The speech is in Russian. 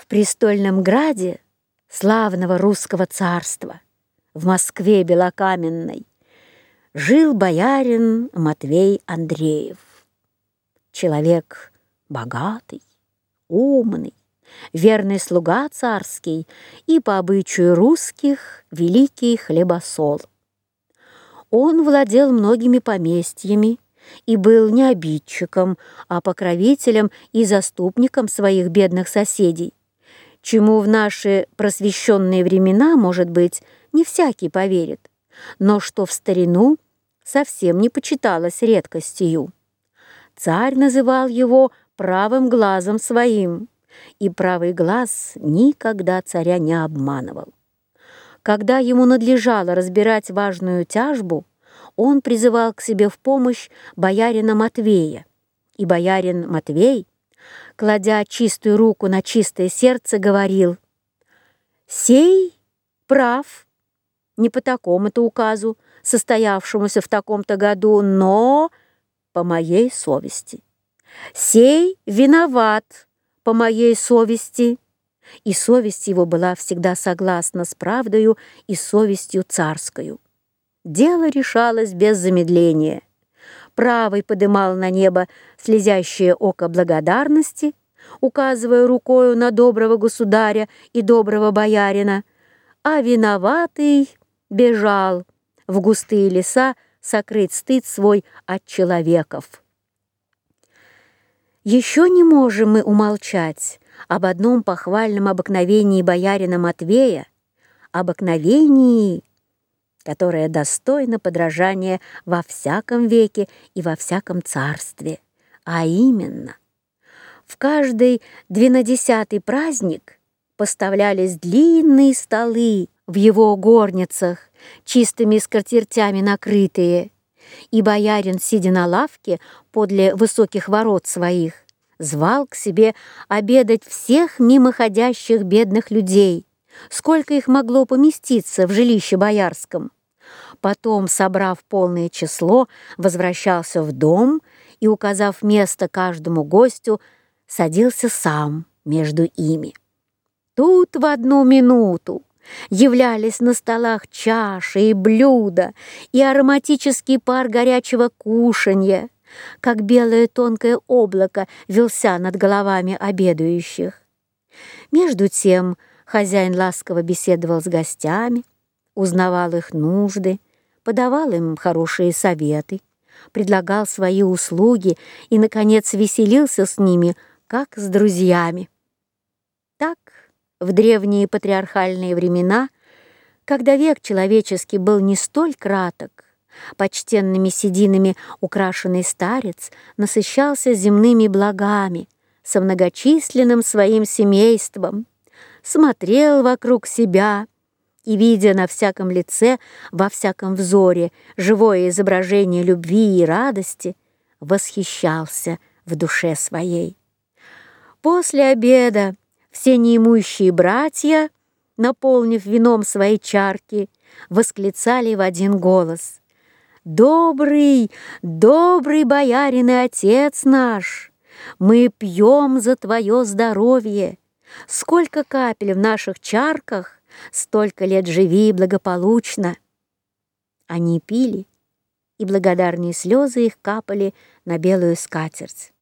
В престольном граде славного русского царства, в Москве белокаменной, жил боярин Матвей Андреев. Человек богатый, умный, верный слуга царский и, по обычаю русских, великий хлебосол. Он владел многими поместьями и был не обидчиком, а покровителем и заступником своих бедных соседей, чему в наши просвещенные времена, может быть, не всякий поверит, но что в старину совсем не почиталось редкостью. Царь называл его правым глазом своим, и правый глаз никогда царя не обманывал. Когда ему надлежало разбирать важную тяжбу, он призывал к себе в помощь боярина Матвея, и боярин Матвей кладя чистую руку на чистое сердце, говорил, «Сей прав, не по такому-то указу, состоявшемуся в таком-то году, но по моей совести. Сей виноват по моей совести». И совесть его была всегда согласна с правдою и совестью царскою. Дело решалось без замедления правый подымал на небо слезящее око благодарности, указывая рукою на доброго государя и доброго боярина, а виноватый бежал в густые леса сокрыть стыд свой от человеков. Еще не можем мы умолчать об одном похвальном обыкновении боярина Матвея, обыкновении, которая достойна подражания во всяком веке и во всяком царстве, а именно в каждый двенадесятый праздник поставлялись длинные столы в его горницах, чистыми скатертями накрытые, и боярин, сидя на лавке подле высоких ворот своих, звал к себе обедать всех мимоходящих бедных людей, сколько их могло поместиться в жилище боярском. Потом, собрав полное число, возвращался в дом и, указав место каждому гостю, садился сам между ими. Тут в одну минуту являлись на столах чаши и блюда, и ароматический пар горячего кушанья, как белое тонкое облако велся над головами обедающих. Между тем хозяин ласково беседовал с гостями, узнавал их нужды, подавал им хорошие советы, предлагал свои услуги и, наконец, веселился с ними, как с друзьями. Так, в древние патриархальные времена, когда век человеческий был не столь краток, почтенными сединами украшенный старец насыщался земными благами, со многочисленным своим семейством, смотрел вокруг себя и, видя на всяком лице, во всяком взоре живое изображение любви и радости, восхищался в душе своей. После обеда все неимущие братья, наполнив вином свои чарки, восклицали в один голос «Добрый, добрый боярин и отец наш! Мы пьем за твое здоровье! Сколько капель в наших чарках, столько лет живи благополучно. Они пили, и благодарные слезы их капали на белую скатерть.